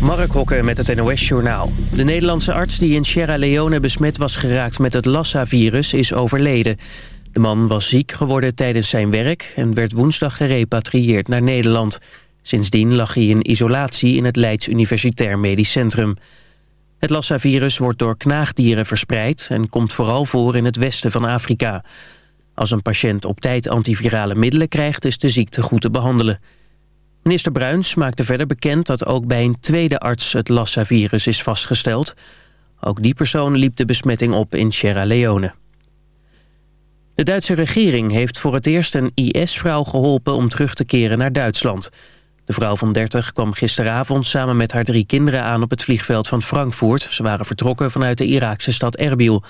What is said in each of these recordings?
Mark Hokke met het NOS-journaal. De Nederlandse arts die in Sierra Leone besmet was geraakt met het Lassa-virus is overleden. De man was ziek geworden tijdens zijn werk en werd woensdag gerepatrieerd naar Nederland. Sindsdien lag hij in isolatie in het Leids Universitair Medisch Centrum. Het Lassa-virus wordt door knaagdieren verspreid en komt vooral voor in het westen van Afrika. Als een patiënt op tijd antivirale middelen krijgt is de ziekte goed te behandelen. Minister Bruins maakte verder bekend dat ook bij een tweede arts het Lassa-virus is vastgesteld. Ook die persoon liep de besmetting op in Sierra Leone. De Duitse regering heeft voor het eerst een IS-vrouw geholpen om terug te keren naar Duitsland. De vrouw van 30 kwam gisteravond samen met haar drie kinderen aan op het vliegveld van Frankfurt. Ze waren vertrokken vanuit de Iraakse stad Erbil.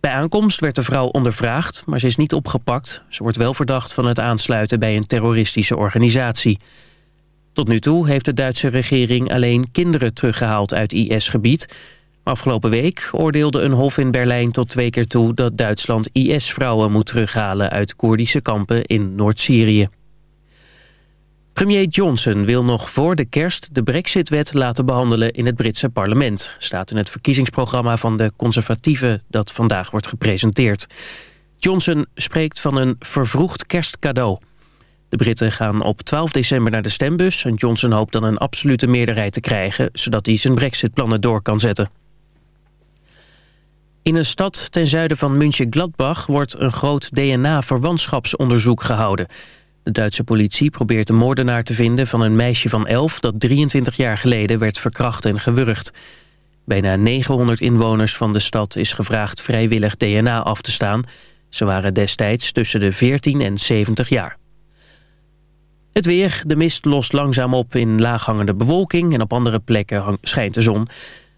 Bij aankomst werd de vrouw ondervraagd, maar ze is niet opgepakt. Ze wordt wel verdacht van het aansluiten bij een terroristische organisatie. Tot nu toe heeft de Duitse regering alleen kinderen teruggehaald uit IS-gebied. Afgelopen week oordeelde een hof in Berlijn tot twee keer toe... dat Duitsland IS-vrouwen moet terughalen uit Koerdische kampen in Noord-Syrië. Premier Johnson wil nog voor de kerst de Brexit-wet laten behandelen in het Britse parlement. Staat in het verkiezingsprogramma van de conservatieven dat vandaag wordt gepresenteerd. Johnson spreekt van een vervroegd kerstcadeau. De Britten gaan op 12 december naar de stembus... en Johnson hoopt dan een absolute meerderheid te krijgen... zodat hij zijn brexit-plannen door kan zetten. In een stad ten zuiden van München-Gladbach... wordt een groot DNA-verwantschapsonderzoek gehouden. De Duitse politie probeert de moordenaar te vinden... van een meisje van 11 dat 23 jaar geleden werd verkracht en gewurgd. Bijna 900 inwoners van de stad is gevraagd vrijwillig DNA af te staan. Ze waren destijds tussen de 14 en 70 jaar. Het weer, de mist lost langzaam op in laaghangende bewolking... en op andere plekken schijnt de zon.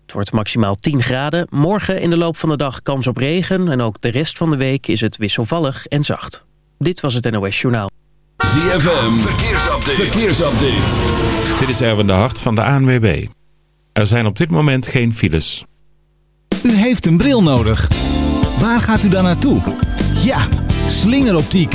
Het wordt maximaal 10 graden. Morgen in de loop van de dag kans op regen... en ook de rest van de week is het wisselvallig en zacht. Dit was het NOS Journaal. ZFM, verkeersupdate. verkeersupdate. Dit is Erwin de Hart van de ANWB. Er zijn op dit moment geen files. U heeft een bril nodig. Waar gaat u dan naartoe? Ja, slingeroptiek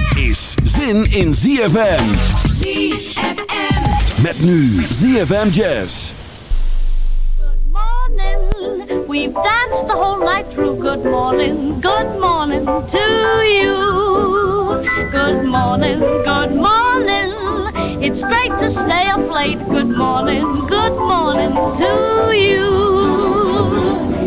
is zin in ZFM. ZFM. Met nu ZFM Jazz. Good morning. We've danced the whole night through. Good morning. Good morning to you. Good morning. Good morning. It's great to stay up late. Good morning. Good morning to you.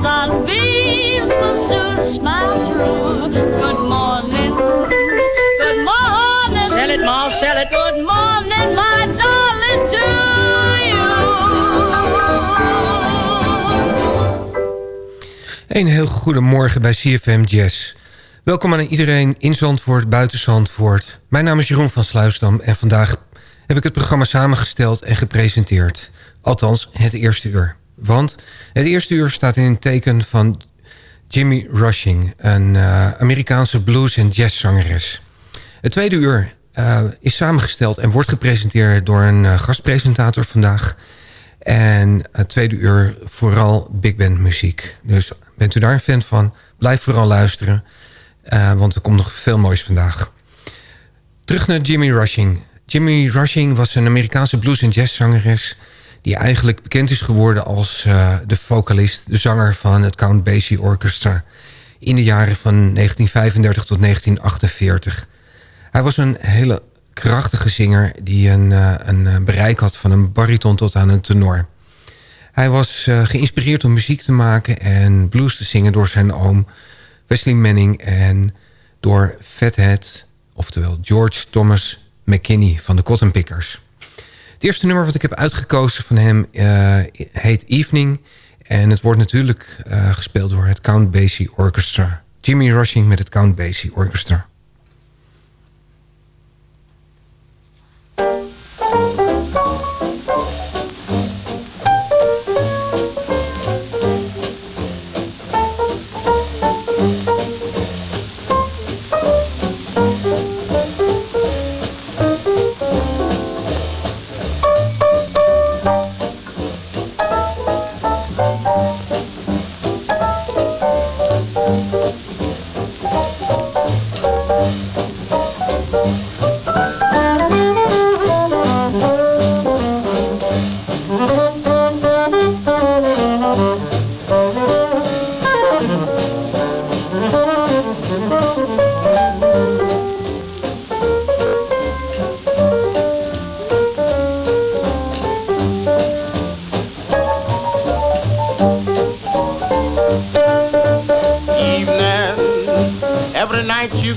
Sunbeams will soon smile through. Good morning. Good morning. Sell it, Ma, sell it. Good morning, my darling, to Een heel goede morgen bij CFM Jazz. Welkom aan iedereen in Zandvoort, buiten Zandvoort. Mijn naam is Jeroen van Sluisdam en vandaag heb ik het programma samengesteld en gepresenteerd. Althans, het eerste uur. Want het eerste uur staat in het teken van Jimmy Rushing... een uh, Amerikaanse blues- en jazzzangeres. Het tweede uur uh, is samengesteld en wordt gepresenteerd door een uh, gastpresentator vandaag... En het tweede uur vooral big band muziek. Dus bent u daar een fan van, blijf vooral luisteren. Want er komt nog veel moois vandaag. Terug naar Jimmy Rushing. Jimmy Rushing was een Amerikaanse blues- en jazzzangeres... die eigenlijk bekend is geworden als uh, de vocalist... de zanger van het Count Basie Orchestra... in de jaren van 1935 tot 1948. Hij was een hele krachtige zinger... die een, uh, een bereik had van een bariton tot aan een tenor. Hij was geïnspireerd om muziek te maken en blues te zingen... door zijn oom Wesley Manning en door Fathead... oftewel George Thomas McKinney van de Cotton Pickers. Het eerste nummer wat ik heb uitgekozen van hem uh, heet Evening... en het wordt natuurlijk uh, gespeeld door het Count Basie Orchestra. Jimmy Rushing met het Count Basie Orchestra.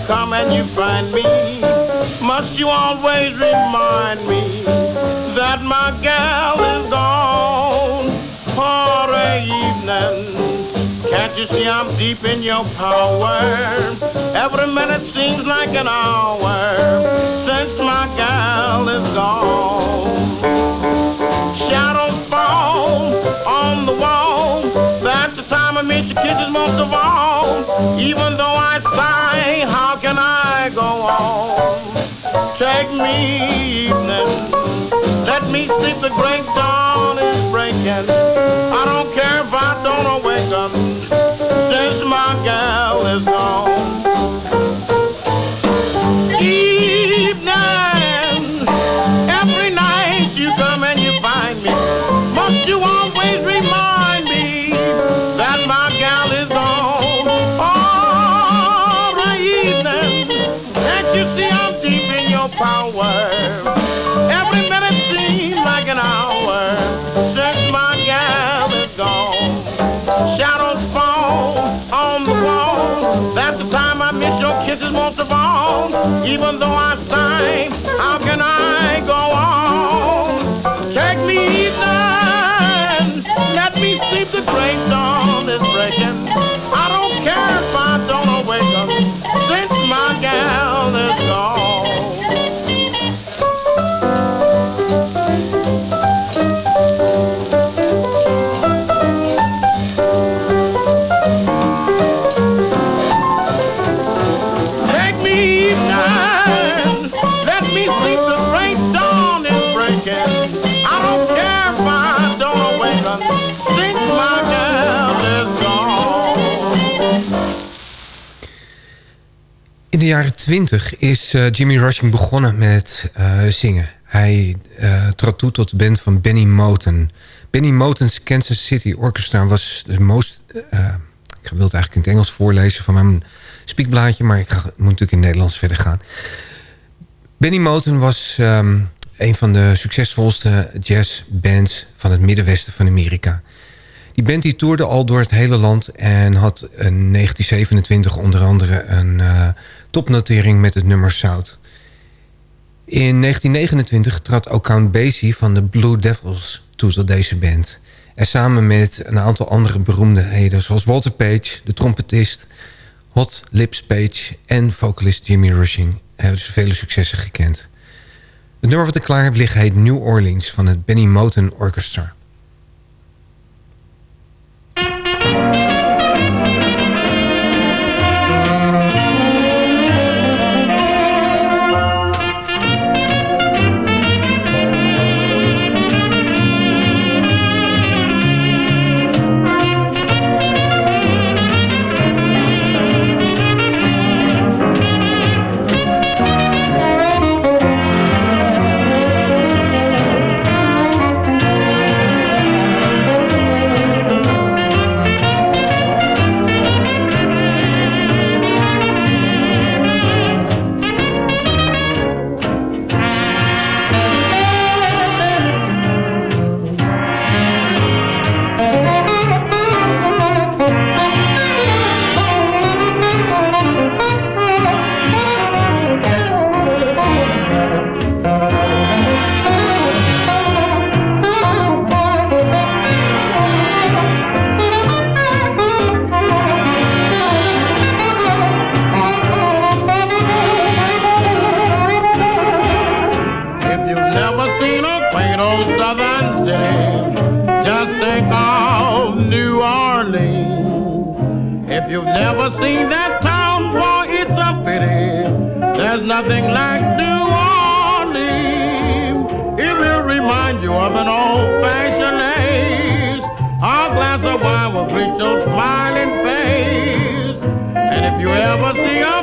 Come and you find me, must you always remind me that my gal is gone for a evening. Can't you see I'm deep in your power? Every minute seems like an hour since my gal is gone. Shadows fall on the wall. Miss your kisses most of all. Even though I sigh, how can I go on? Take me evening. Let me sleep, the great dawn is breaking. I don't care if I don't awaken since my gal is gone. Even though I sigh, jaren 20 is uh, Jimmy Rushing begonnen met uh, zingen. Hij uh, trad toe tot de band van Benny Moten. Benny Moten's Kansas City Orchestra was de most... ik wil het eigenlijk in het Engels voorlezen van mijn spiekblaadje... maar ik ga, moet natuurlijk in het Nederlands verder gaan. Benny Moten was um, een van de succesvolste jazzbands... van het middenwesten van Amerika. Die band die toerde al door het hele land... en had in 1927 onder andere een uh, topnotering met het nummer South. In 1929 trad ook Count Basie van de Blue Devils toe tot deze band. En samen met een aantal andere beroemdheden... zoals Walter Page, de trompetist... Hot Lips Page en vocalist Jimmy Rushing... hebben ze vele successen gekend. Het nummer wat ik klaar heb liggen heet New Orleans... van het Benny Moten Orchestra.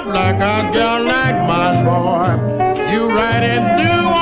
up like a girl like my boy. You write and do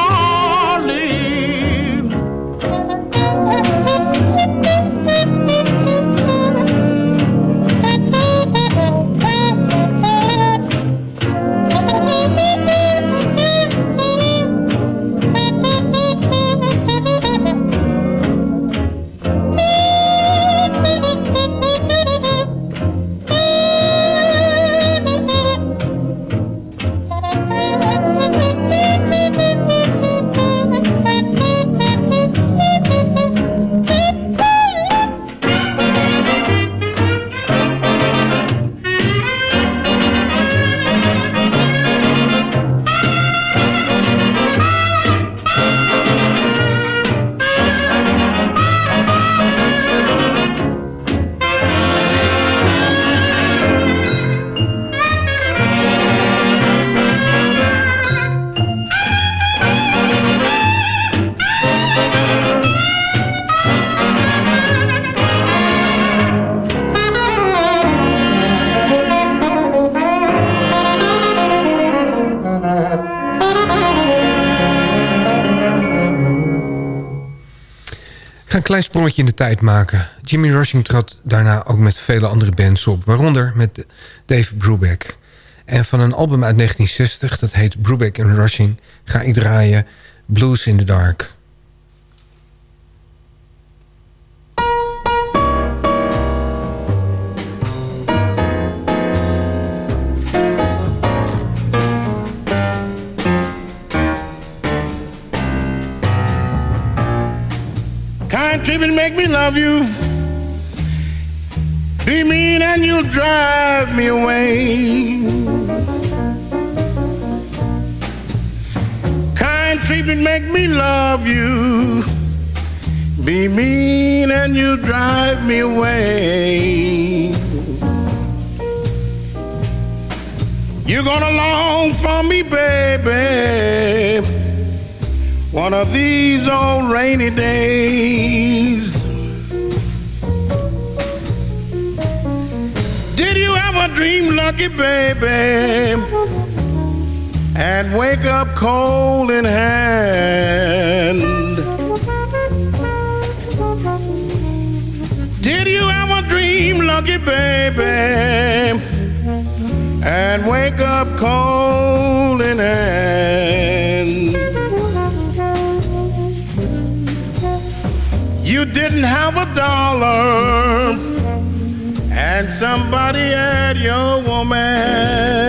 klein sprongetje in de tijd maken. Jimmy Rushing trad daarna ook met vele andere bands op. Waaronder met Dave Brubeck. En van een album uit 1960, dat heet Brubeck and Rushing... ga ik draaien Blues in the Dark. Kind treatment make me love you. Be mean and you'll drive me away. Kind treatment make me love you. Be mean and you drive me away. You're gonna long for me, baby one of these old rainy days. Did you ever dream, lucky baby, and wake up cold in hand. Did you ever dream, lucky baby, and wake up cold in hand? Didn't have a dollar, and somebody had your woman.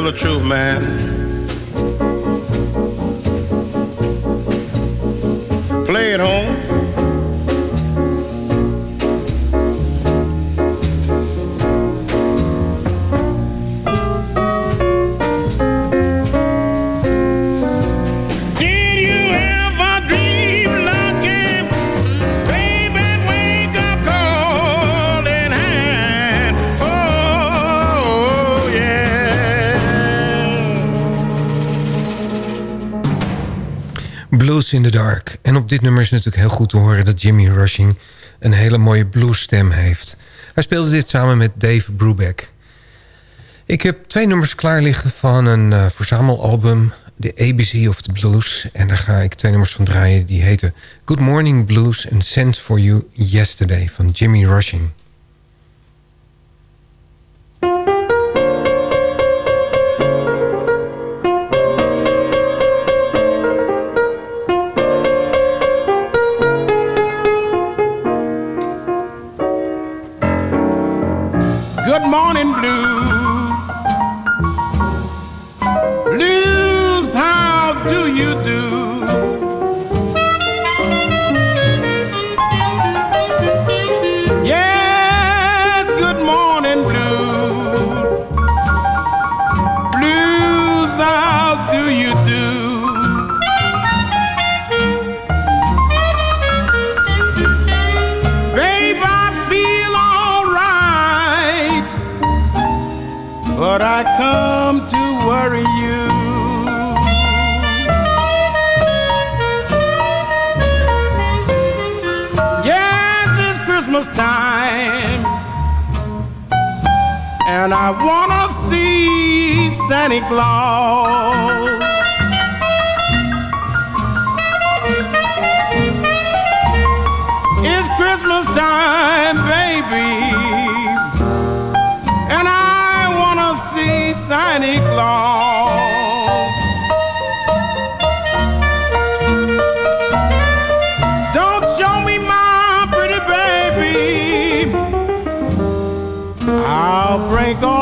Tell the truth, man. Play it home. In the Dark. En op dit nummer is natuurlijk heel goed te horen dat Jimmy Rushing een hele mooie bluesstem heeft. Hij speelde dit samen met Dave Brubeck. Ik heb twee nummers klaar liggen van een eh, verzamelalbum, de ABC of the Blues. En daar ga ik twee nummers van draaien. Die heten Good Morning Blues en Sent for You Yesterday van Jimmy Rushing. And I wanna see Santa Claus. It's Christmas time, baby. And I wanna see Santa Claus. my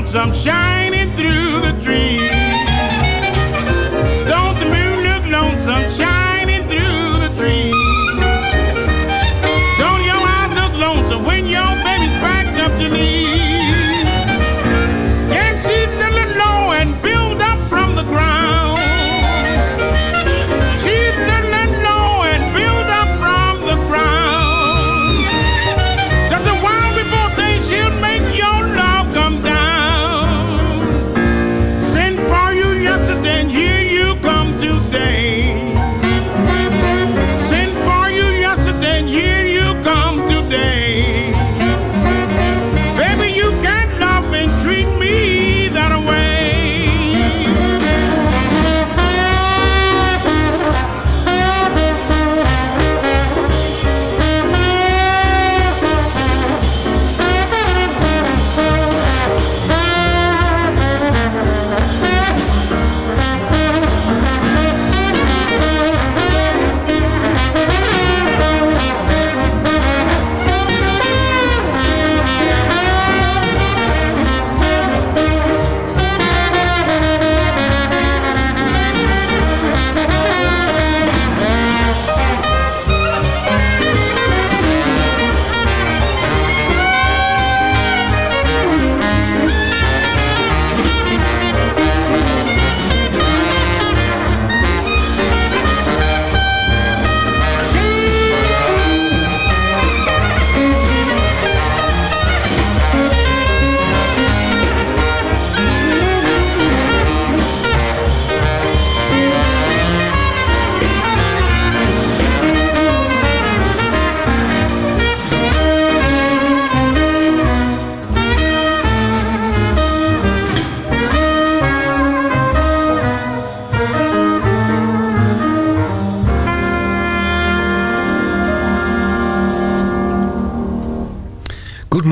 lonesome shining through the trees?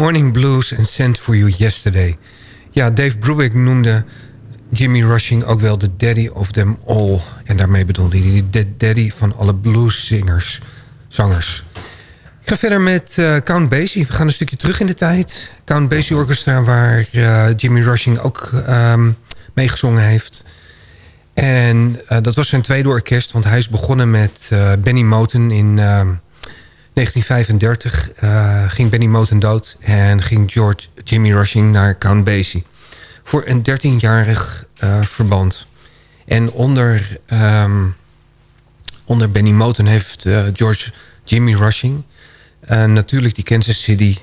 Morning Blues and Sent For You Yesterday. Ja, Dave Brubeck noemde Jimmy Rushing ook wel de daddy of them all. En daarmee bedoelde hij de daddy van alle blueszingers, zangers. Ik ga verder met eh, Count Basie. We gaan een stukje terug in de tijd. Count Basie Orchestra, waar eh, Jimmy Rushing ook ehm meegezongen heeft. En eh, dat was zijn tweede orkest, want hij is begonnen met Benny Moten in... ehm, 1935 eh, ging Benny Moten dood en ging George Jimmy Rushing naar Count Basie. Voor een 13-jarig eh, verband. En onder, ehm, onder Benny Moten heeft eh, George Jimmy Rushing... natuurlijk die Kansas City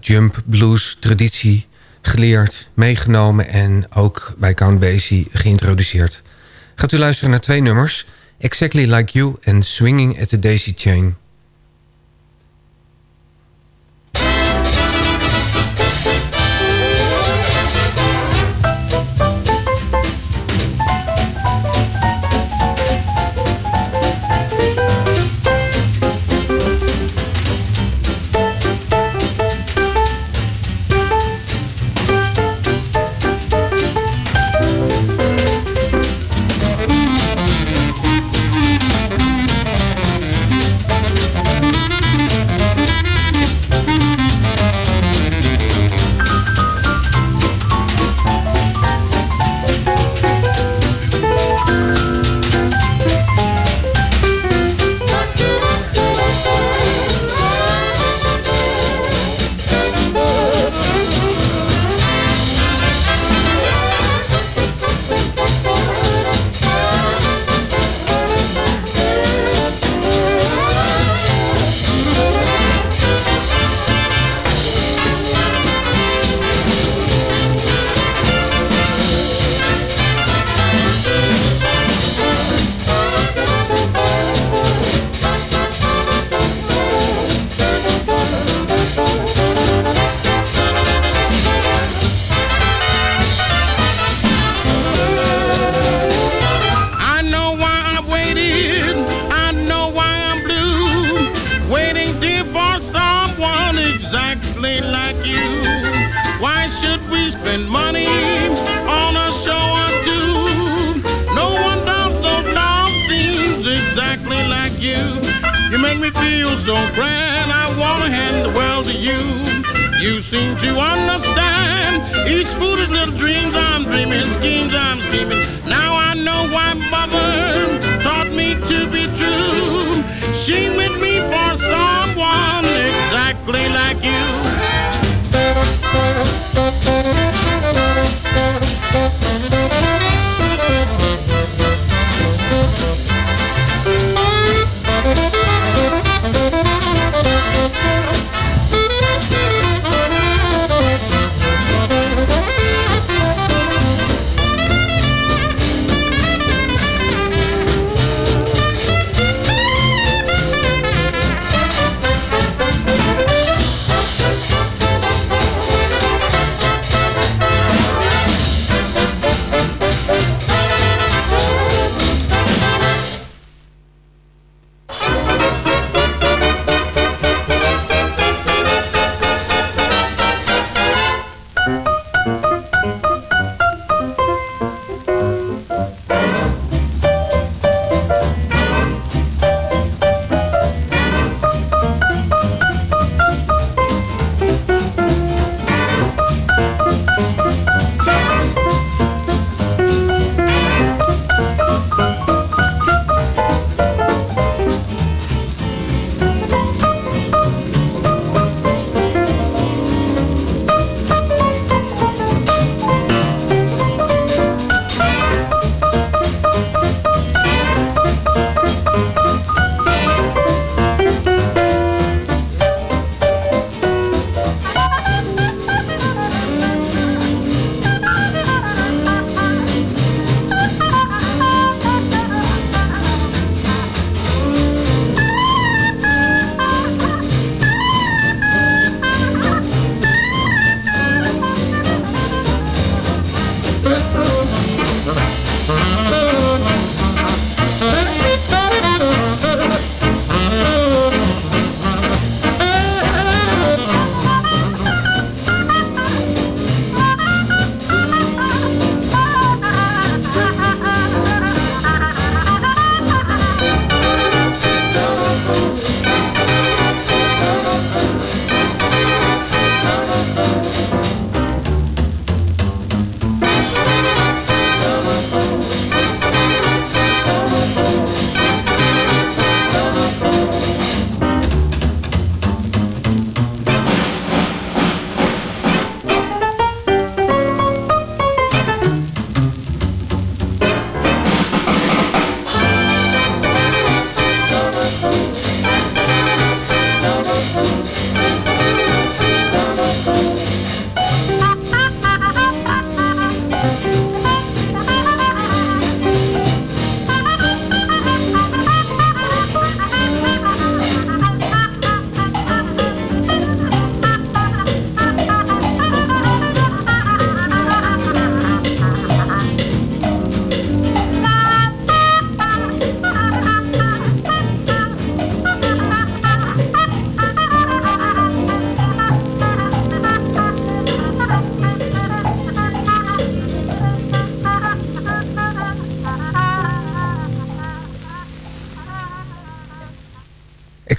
jump blues traditie geleerd, meegenomen... en ook bij Count Basie geïntroduceerd. Gaat u luisteren naar twee nummers... Exactly Like You en Swinging at the Daisy Chain...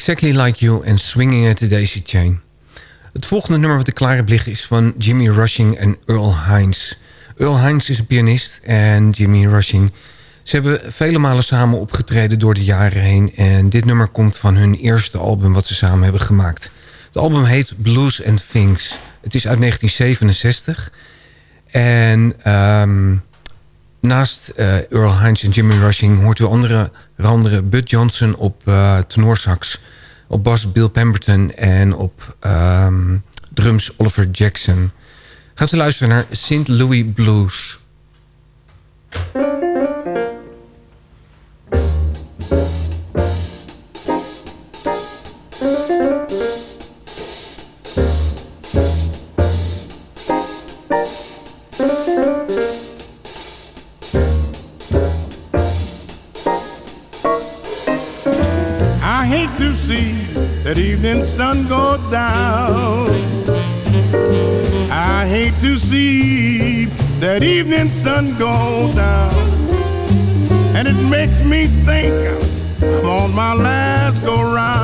Exactly Like You en Swinging at the Daisy Chain. Het volgende nummer wat ik klaar heb liggen is van Jimmy Rushing en Earl Hines. Earl Hines is een pianist en Jimmy Rushing... Ze hebben vele malen samen opgetreden door de jaren heen... en dit nummer komt van hun eerste album wat ze samen hebben gemaakt. Het album heet Blues and Things. Het is uit 1967. En um, naast uh, Earl Hines en Jimmy Rushing... hoort u andere, andere Bud Johnson op uh, tenorsax... op bas Bill Pemberton en op um, drums Oliver Jackson. Gaat u luisteren naar St. Louis Blues... evening sun go down. I hate to see that evening sun go down. And it makes me think I'm on my last go round.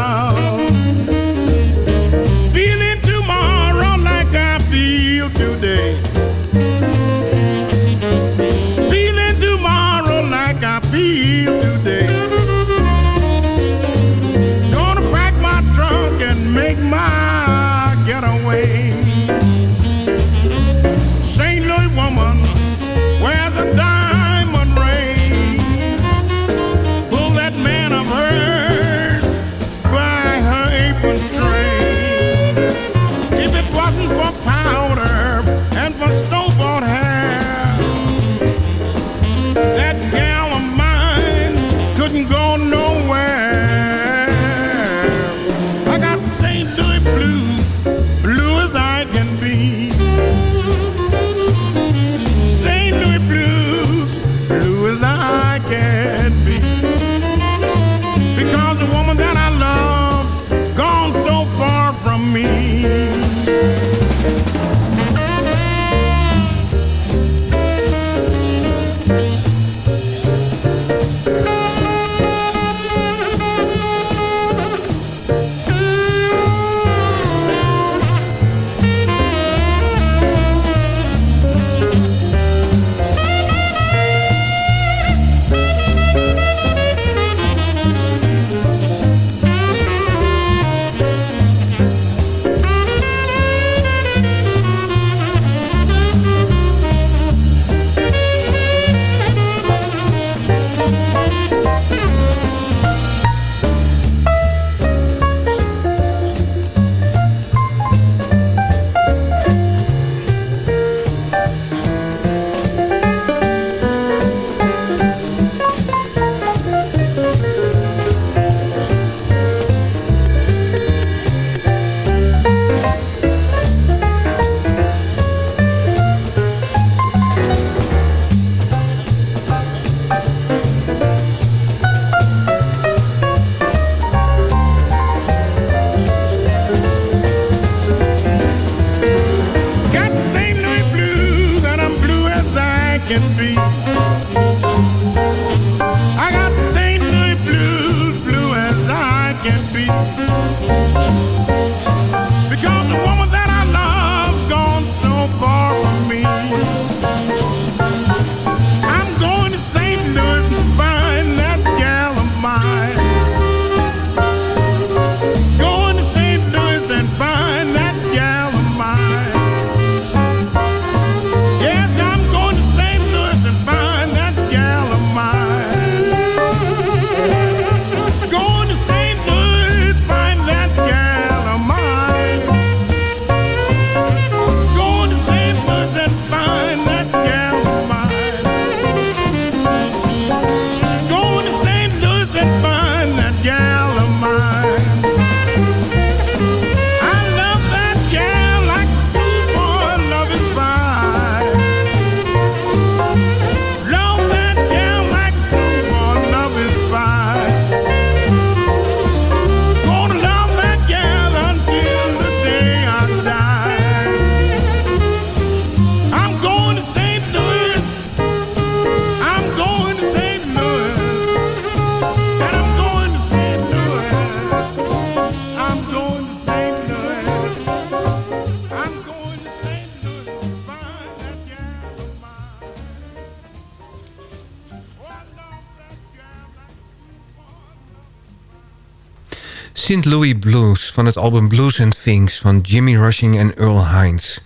St. Louis Blues van het album Blues and Things van Jimmy Rushing en Earl Hines.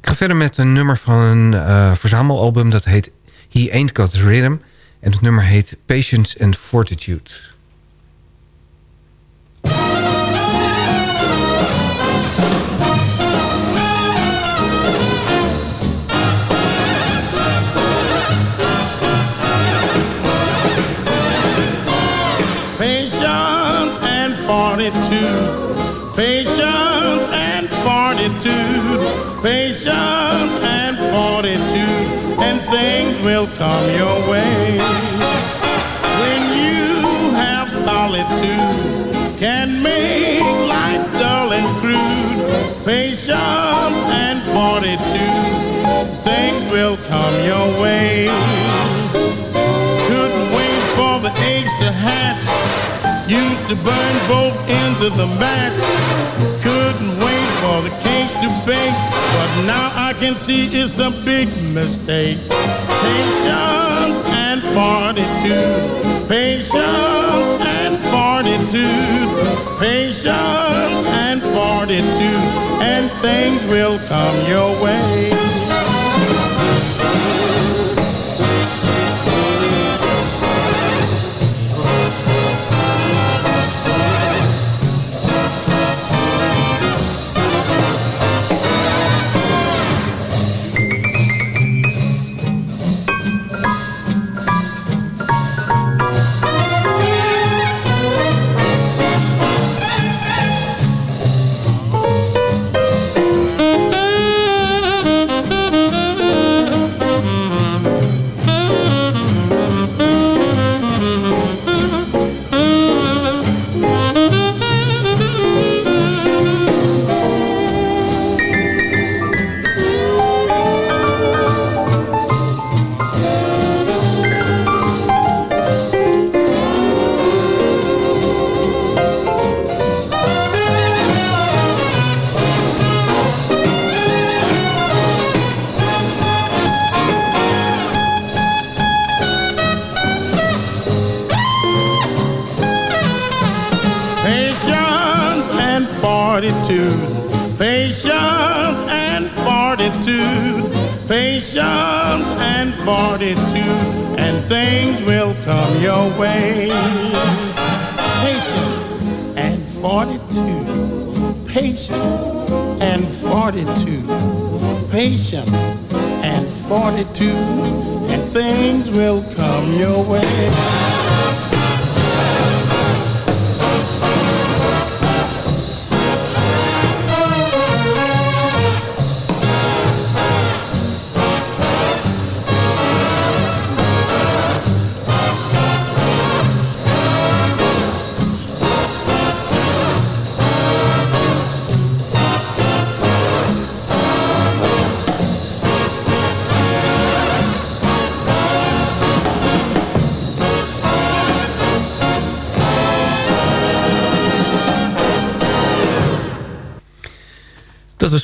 Ik ga verder met een nummer van een eh, verzamelalbum dat heet He Ain't Got Rhythm. En het nummer heet Patience and Fortitude. Fortitude. Patience and fortitude. Patience and fortitude. And things will come your way. When you have solitude, can make life dull and crude. Patience and fortitude. Things will come your way. Couldn't wait for the eggs to hatch. Used to burn both ends of the match. Couldn't wait for the cake to bake. But now I can see it's a big mistake. Patience and fortitude. Patience and fortitude, patience and fortitude, and things will come your way. And fortitude, and things will come your way. Patience and fortitude, patience and fortitude, patience and fortitude, and things will come your way.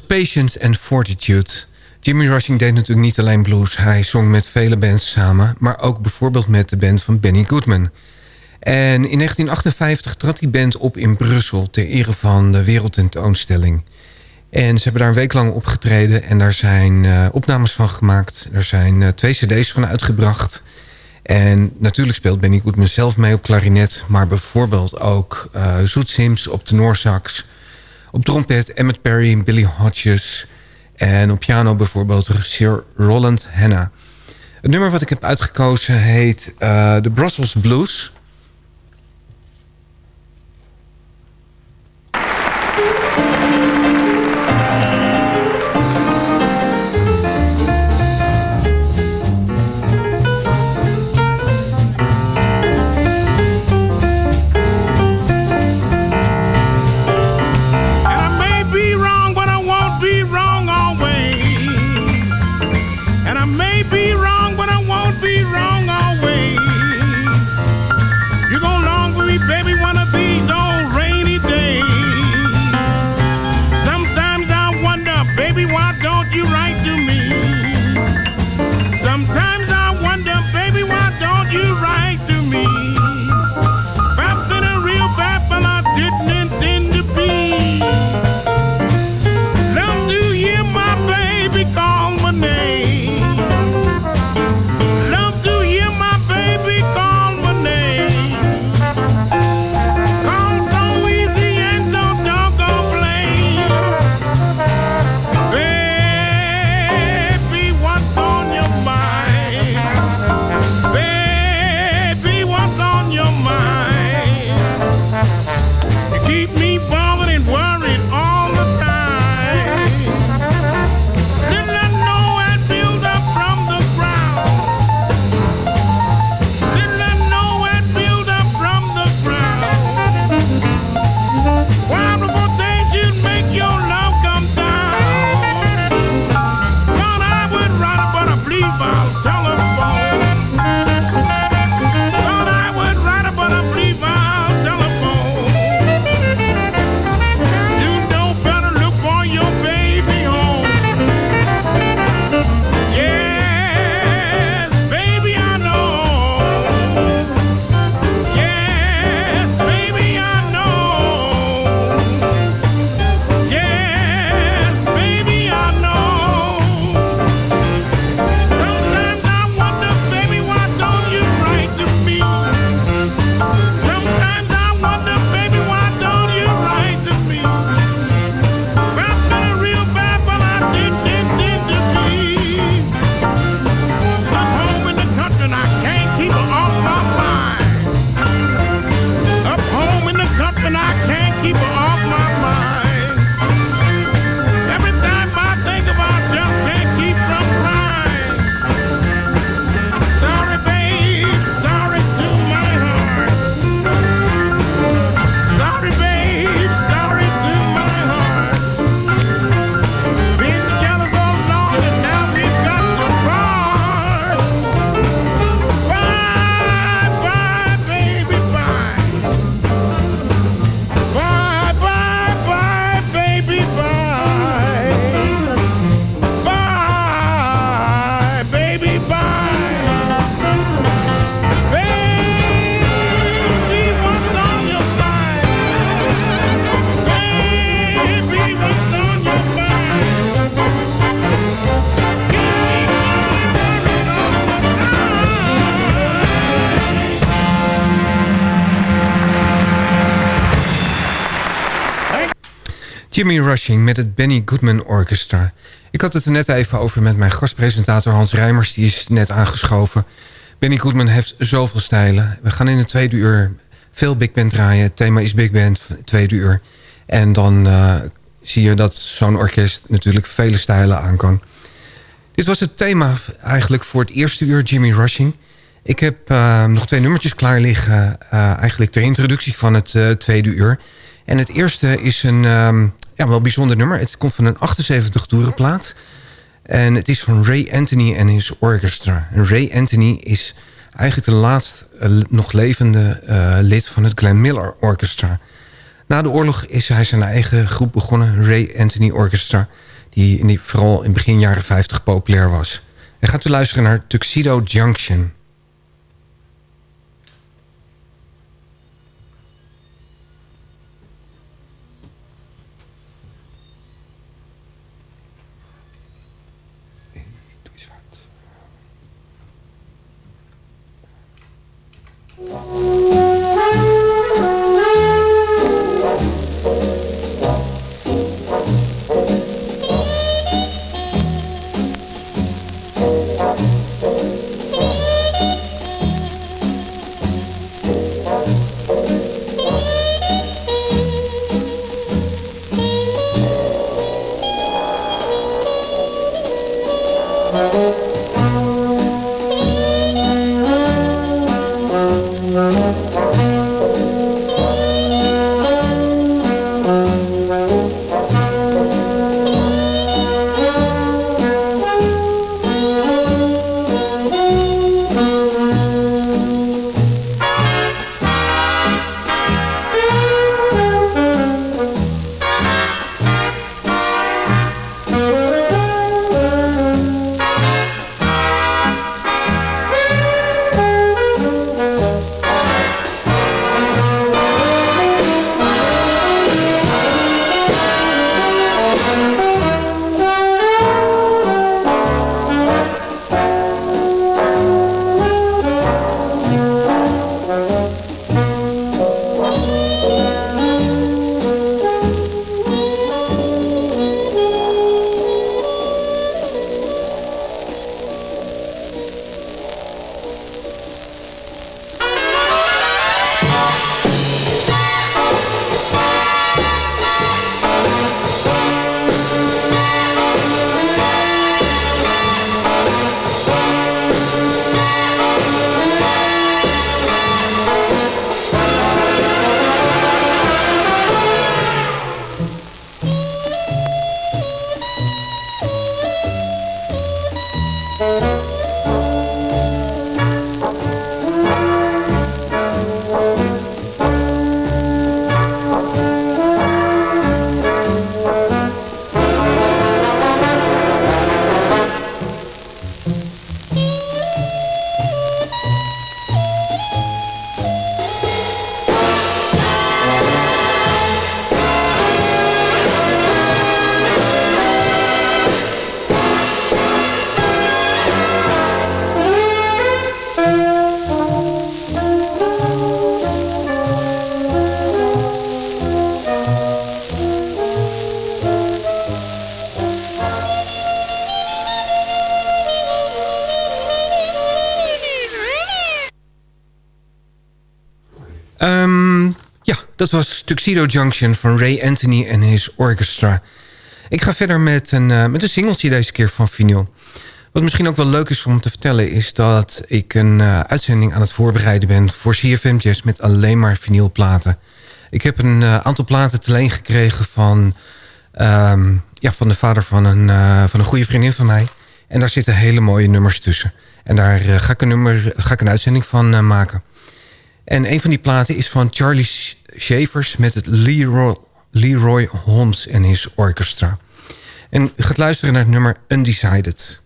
Patience and Fortitude. Jimmy Rushing deed natuurlijk niet alleen blues. Hij zong met vele bands samen, maar ook bijvoorbeeld met de band van Benny Goodman. En in 1958 trad die band op in Brussel ter ere van de wereldtentoonstelling. En ze hebben daar een week lang opgetreden en daar zijn eh, opnames van gemaakt. Er zijn eh, twee cd's van uitgebracht. En natuurlijk speelt Benny Goodman zelf mee op klarinet... maar bijvoorbeeld ook eh Zoet Sims op tenorsax... Op trompet Emmett Perry en Billy Hodges. En op piano bijvoorbeeld Sir Roland Hanna. Het nummer wat ik heb uitgekozen heet eh The Brussels Blues. Jimmy Rushing met het Benny Goodman Orchestra. Ik had het er net even over met mijn gastpresentator Hans Rijmers. Die is net aangeschoven. Benny Goodman heeft zoveel stijlen. We gaan in het tweede uur veel big band draaien. Het thema is big band, tweede uur. En dan uh, zie je dat zo'n orkest natuurlijk vele stijlen aan kan. Dit was het thema eigenlijk voor het eerste uur Jimmy Rushing. Ik heb uh, nog twee nummertjes klaar liggen. Uh, eigenlijk ter introductie van het tweede uur. En het eerste is een um, ja, wel bijzonder nummer. Het komt van een 78 toerenplaat. En het is van Ray Anthony en his orchestra. Ray Anthony is eigenlijk de laatst uh, nog levende uh, lid van het Glenn Miller Orchestra. Na de oorlog is hij zijn eigen groep begonnen, Ray Anthony Orchestra... die, die vooral in begin jaren 50 populair was. En gaat u luisteren naar Tuxedo Junction... Dat was Tuxedo Junction van Ray Anthony en his orchestra. Ik ga verder met een, uh, met een singeltje deze keer van vinyl. Wat misschien ook wel leuk is om te vertellen... is dat ik een uh, uitzending aan het voorbereiden ben... voor CFM Jazz met alleen maar vinylplaten. Ik heb een uh, aantal platen te leen gekregen van, um, ja, van de vader van een, van een goede vriendin van mij. En daar zitten hele mooie nummers tussen. En daar ga, ik een nummer, ga ik een uitzending van maken. En een van die platen is van Charlie Shavers met het Leroy, Leroy Holmes en his orchestra. En gaat luisteren naar het nummer Undecided.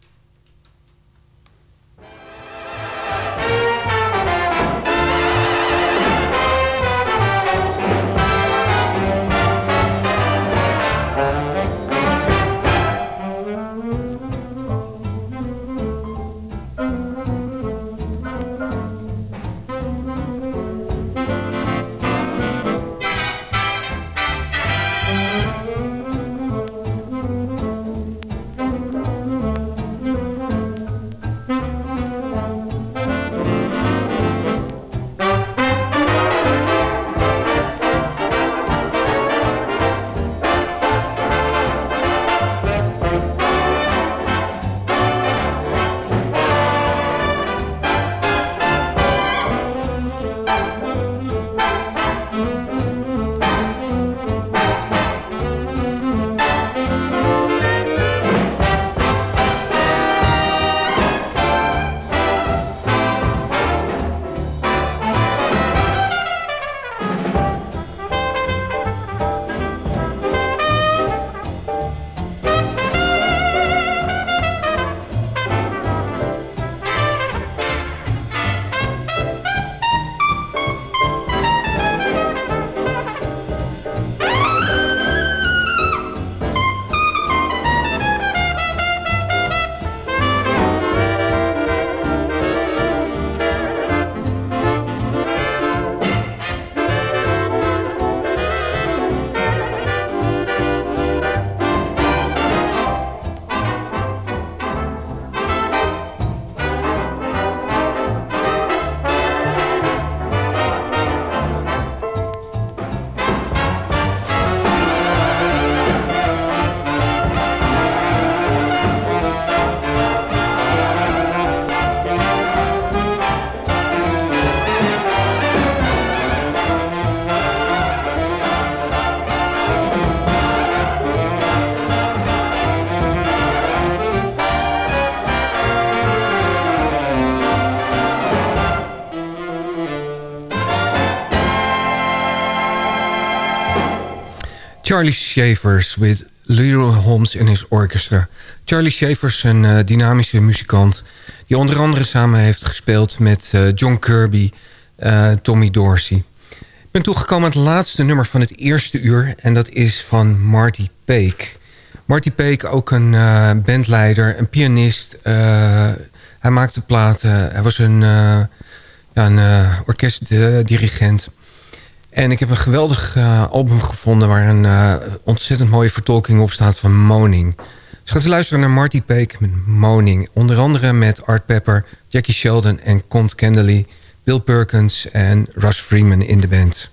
Charlie Shavers with Leroy Holmes en his orchestra. Charlie Shavers, een uh, dynamische muzikant... die onder andere samen heeft gespeeld met uh, John Kirby, uh, Tommy Dorsey. Ik ben toegekomen aan het laatste nummer van het eerste uur... en dat is van Marty Peek. Marty Peek, ook een bandleider, een pianist. hij maakte platen, hij was een, ja, een orkestdirigent... En ik heb een geweldig uh, album gevonden... waar een uh, ontzettend mooie vertolking op staat van Moning. Dus gaat u luisteren naar Marty Peek met Moning. Onder andere met Art Pepper, Jackie Sheldon en Cont Kendley... Bill Perkins en Russ Freeman in de band.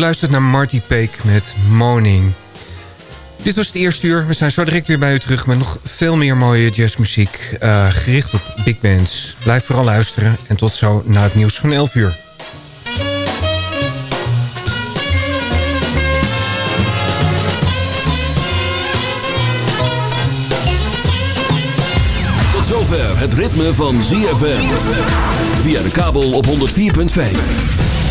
Luistert naar Marty Peek met Moaning. Dit was het eerste uur. We zijn zo direct weer bij u terug met nog veel meer mooie jazzmuziek. Uh, gericht op big bands. Blijf vooral luisteren en tot zo na het nieuws van 11 uur. Tot zover het ritme van ZFM. Via de kabel op 104.5.